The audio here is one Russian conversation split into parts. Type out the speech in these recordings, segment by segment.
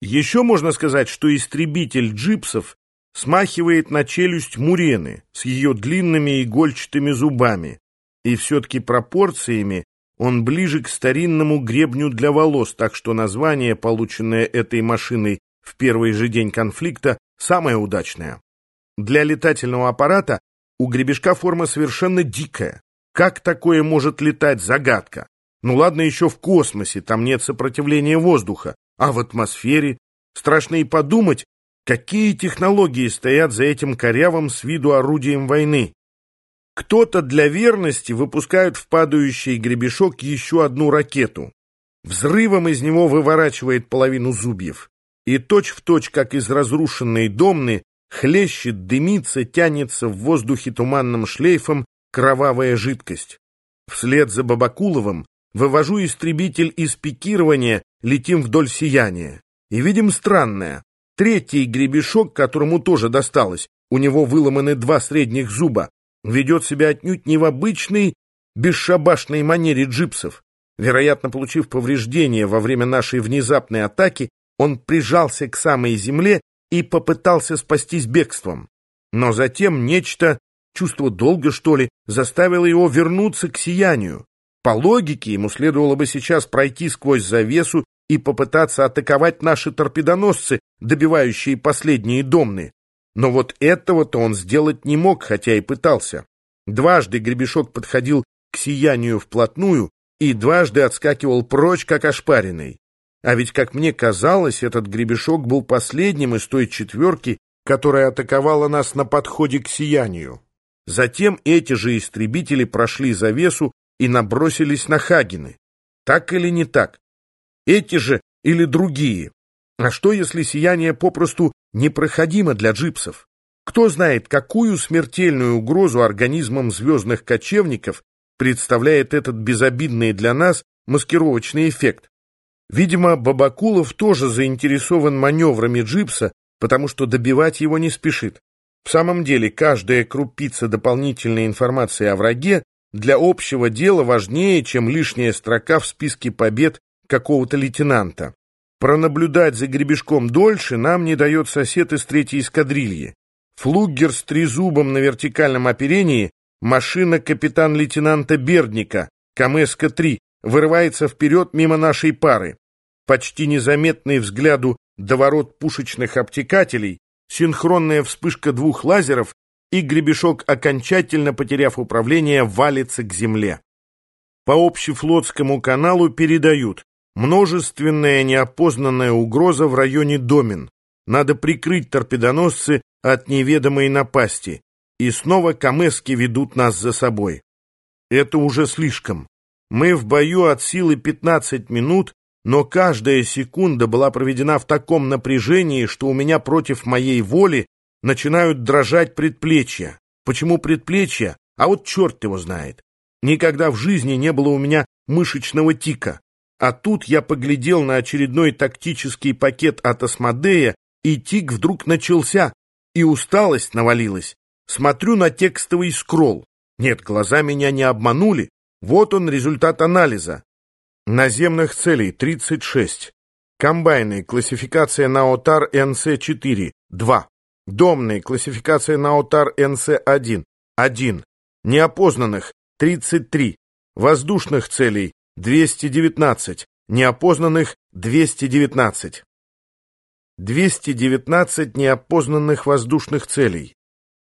Еще можно сказать, что истребитель джипсов смахивает на челюсть мурены с ее длинными игольчатыми зубами, и все-таки пропорциями он ближе к старинному гребню для волос, так что название, полученное этой машиной в первый же день конфликта, самое удачное. Для летательного аппарата у гребешка форма совершенно дикая. Как такое может летать, загадка. Ну ладно, еще в космосе, там нет сопротивления воздуха, а в атмосфере страшно и подумать, какие технологии стоят за этим корявым с виду орудием войны. Кто-то для верности выпускает в падающий гребешок еще одну ракету. Взрывом из него выворачивает половину зубьев. И точь-в-точь, точь, как из разрушенной домны, хлещет, дымится, тянется в воздухе туманным шлейфом кровавая жидкость. Вслед за Бабакуловым вывожу истребитель из пикирования, летим вдоль сияния. И видим странное. Третий гребешок, которому тоже досталось, у него выломаны два средних зуба, ведет себя отнюдь не в обычной, бесшабашной манере джипсов. Вероятно, получив повреждения во время нашей внезапной атаки, он прижался к самой земле и попытался спастись бегством. Но затем нечто, чувство долга, что ли, заставило его вернуться к сиянию. По логике, ему следовало бы сейчас пройти сквозь завесу и попытаться атаковать наши торпедоносцы, добивающие последние домны. Но вот этого-то он сделать не мог, хотя и пытался. Дважды гребешок подходил к сиянию вплотную и дважды отскакивал прочь, как ошпаренный. А ведь, как мне казалось, этот гребешок был последним из той четверки, которая атаковала нас на подходе к сиянию. Затем эти же истребители прошли завесу и набросились на Хагины. Так или не так? Эти же или другие? А что, если сияние попросту непроходимо для джипсов? Кто знает, какую смертельную угрозу организмам звездных кочевников представляет этот безобидный для нас маскировочный эффект? Видимо, Бабакулов тоже заинтересован маневрами джипса, потому что добивать его не спешит. В самом деле, каждая крупица дополнительной информации о враге для общего дела важнее, чем лишняя строка в списке побед какого-то лейтенанта. Пронаблюдать за гребешком дольше нам не дает сосед из третьей эскадрильи. Флуггер с трезубом на вертикальном оперении, машина капитан-лейтенанта Бердника, КМСК-3, вырывается вперед мимо нашей пары. Почти незаметный взгляду доворот пушечных обтекателей, синхронная вспышка двух лазеров, и гребешок, окончательно потеряв управление, валится к земле. По общефлотскому каналу передают множественная неопознанная угроза в районе Домин. Надо прикрыть торпедоносцы от неведомой напасти. И снова камески ведут нас за собой. Это уже слишком. Мы в бою от силы 15 минут, но каждая секунда была проведена в таком напряжении, что у меня против моей воли начинают дрожать предплечья. Почему предплечья? А вот черт его знает. Никогда в жизни не было у меня мышечного тика. А тут я поглядел на очередной тактический пакет от Асмодея, и тик вдруг начался, и усталость навалилась. Смотрю на текстовый скролл. Нет, глаза меня не обманули. Вот он результат анализа. Наземных целей 36. Комбайны, классификация Наотар НС-4, 2. Домные, классификация Наотар НС-1, 1. Неопознанных, 33. Воздушных целей, 219. Неопознанных, 219. 219 неопознанных воздушных целей.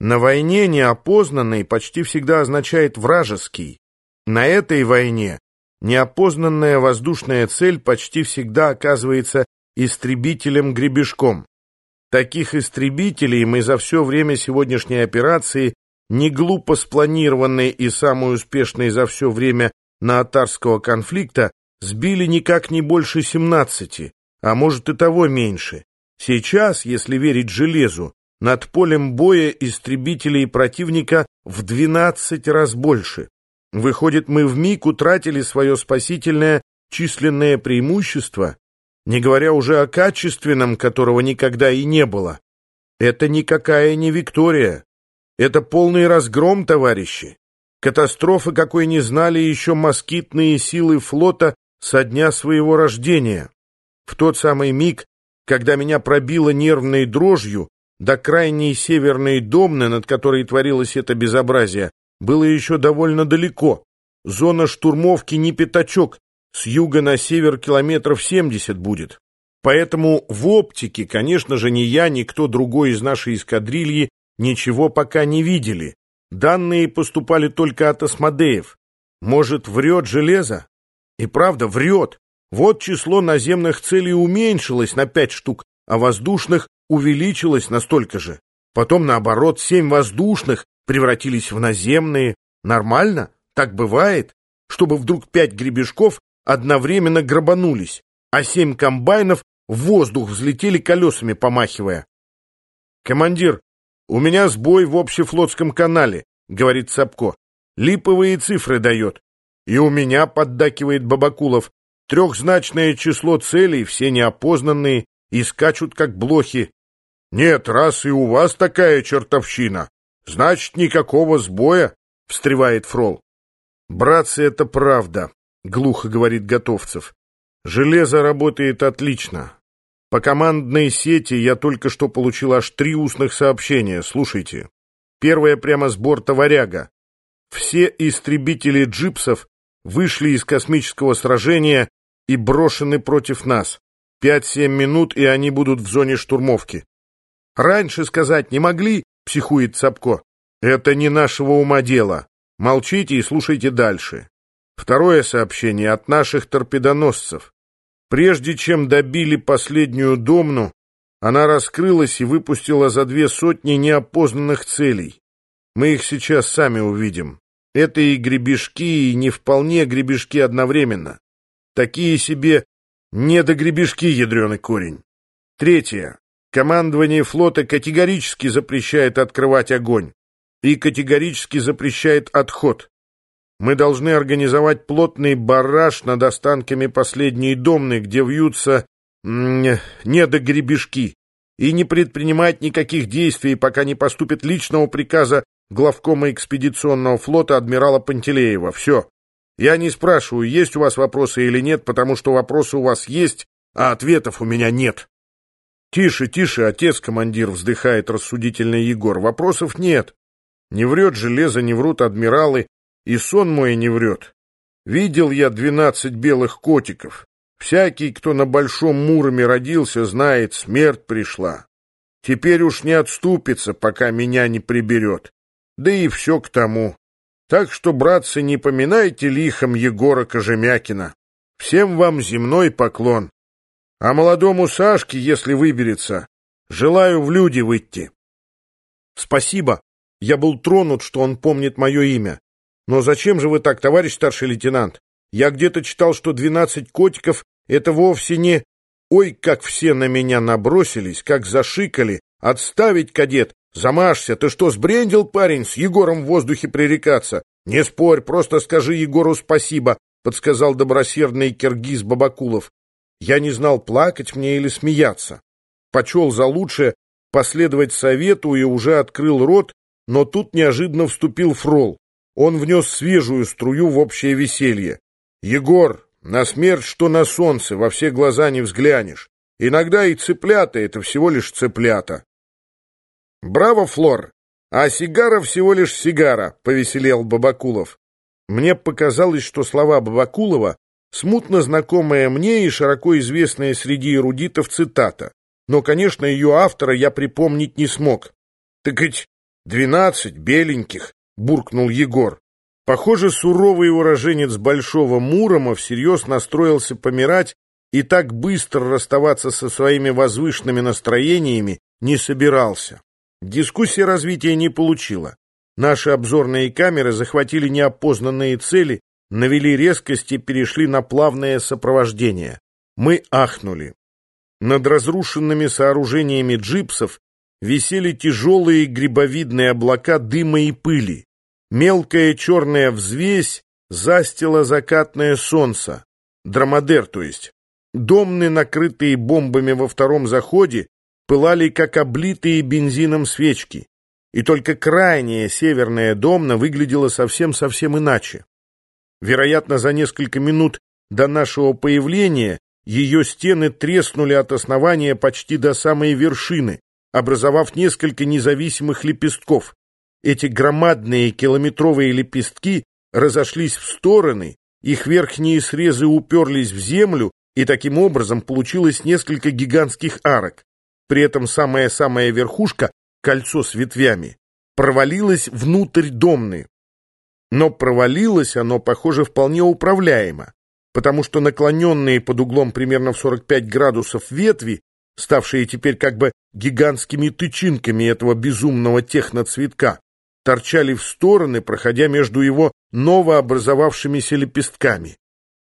На войне неопознанный почти всегда означает вражеский. На этой войне неопознанная воздушная цель почти всегда оказывается истребителем-гребешком. Таких истребителей мы за все время сегодняшней операции, не глупо спланированной и самой успешной за все время наотарского конфликта, сбили никак не больше 17, а может и того меньше. Сейчас, если верить железу, над полем боя истребителей противника в 12 раз больше. Выходит, мы вмиг утратили свое спасительное численное преимущество, не говоря уже о качественном, которого никогда и не было. Это никакая не Виктория. Это полный разгром, товарищи. Катастрофы, какой не знали еще москитные силы флота со дня своего рождения. В тот самый миг, когда меня пробило нервной дрожью, до крайней северной домны, над которой творилось это безобразие, было еще довольно далеко. Зона штурмовки не пятачок, с юга на север километров семьдесят будет. Поэтому в оптике, конечно же, ни я, ни кто другой из нашей эскадрильи ничего пока не видели. Данные поступали только от осмодеев. Может, врет железо? И правда, врет. Вот число наземных целей уменьшилось на пять штук, а воздушных увеличилось настолько же. Потом, наоборот, семь воздушных превратились в наземные. Нормально? Так бывает? Чтобы вдруг пять гребешков одновременно грабанулись, а семь комбайнов в воздух взлетели колесами, помахивая. «Командир, у меня сбой в общефлотском канале», — говорит Сапко. «Липовые цифры дает». «И у меня», — поддакивает Бабакулов, «трехзначное число целей, все неопознанные, и скачут, как блохи». «Нет, раз и у вас такая чертовщина, значит, никакого сбоя», — встревает Фрол. «Братцы, это правда», — глухо говорит Готовцев. «Железо работает отлично. По командной сети я только что получил аж три устных сообщения. Слушайте. Первое прямо с борта «Варяга». Все истребители джипсов вышли из космического сражения и брошены против нас. Пять-семь минут, и они будут в зоне штурмовки. Раньше сказать не могли, психует Цапко. Это не нашего ума дело. Молчите и слушайте дальше. Второе сообщение от наших торпедоносцев. Прежде чем добили последнюю домну, она раскрылась и выпустила за две сотни неопознанных целей. Мы их сейчас сами увидим. Это и гребешки, и не вполне гребешки одновременно. Такие себе недогребешки, ядреный корень. Третье. Командование флота категорически запрещает открывать огонь и категорически запрещает отход. Мы должны организовать плотный барраж над останками последней домны, где вьются недогребешки, и не предпринимать никаких действий, пока не поступит личного приказа главкома экспедиционного флота адмирала Пантелеева. Все. Я не спрашиваю, есть у вас вопросы или нет, потому что вопросы у вас есть, а ответов у меня нет. Тише, тише, отец-командир, вздыхает рассудительный Егор. Вопросов нет. Не врет железо, не врут адмиралы, и сон мой не врет. Видел я двенадцать белых котиков. Всякий, кто на Большом Муроме родился, знает, смерть пришла. Теперь уж не отступится, пока меня не приберет. Да и все к тому. Так что, братцы, не поминайте лихом Егора Кожемякина. Всем вам земной поклон. А молодому Сашке, если выберется, желаю в люди выйти. Спасибо. Я был тронут, что он помнит мое имя. Но зачем же вы так, товарищ старший лейтенант? Я где-то читал, что двенадцать котиков — это вовсе не... Ой, как все на меня набросились, как зашикали. Отставить, кадет! Замажься! Ты что, сбрендил, парень, с Егором в воздухе пререкаться? Не спорь, просто скажи Егору спасибо, подсказал добросердный киргиз Бабакулов. Я не знал, плакать мне или смеяться. Почел за лучшее последовать совету и уже открыл рот, но тут неожиданно вступил Фрол. Он внес свежую струю в общее веселье. «Егор, на смерть, что на солнце, во все глаза не взглянешь. Иногда и цыплята — это всего лишь цыплята». «Браво, Флор! А сигара всего лишь сигара», — повеселел Бабакулов. Мне показалось, что слова Бабакулова смутно знакомая мне и широко известная среди эрудитов цитата, но, конечно, ее автора я припомнить не смог. «Так ведь двенадцать беленьких», — буркнул Егор. Похоже, суровый уроженец Большого Мурома всерьез настроился помирать и так быстро расставаться со своими возвышенными настроениями не собирался. Дискуссия развития не получила. Наши обзорные камеры захватили неопознанные цели, навели резкость и перешли на плавное сопровождение. Мы ахнули. Над разрушенными сооружениями джипсов висели тяжелые грибовидные облака дыма и пыли. Мелкая черная взвесь застила закатное солнце. Драмадер, то есть. Домны, накрытые бомбами во втором заходе, пылали, как облитые бензином свечки. И только крайняя северная домна выглядела совсем-совсем иначе. Вероятно, за несколько минут до нашего появления ее стены треснули от основания почти до самой вершины, образовав несколько независимых лепестков. Эти громадные километровые лепестки разошлись в стороны, их верхние срезы уперлись в землю, и таким образом получилось несколько гигантских арок. При этом самая-самая верхушка, кольцо с ветвями, провалилась внутрь домны. Но провалилось оно, похоже, вполне управляемо потому что наклоненные под углом примерно в 45 градусов ветви, ставшие теперь как бы гигантскими тычинками этого безумного техноцветка, торчали в стороны, проходя между его новообразовавшимися лепестками.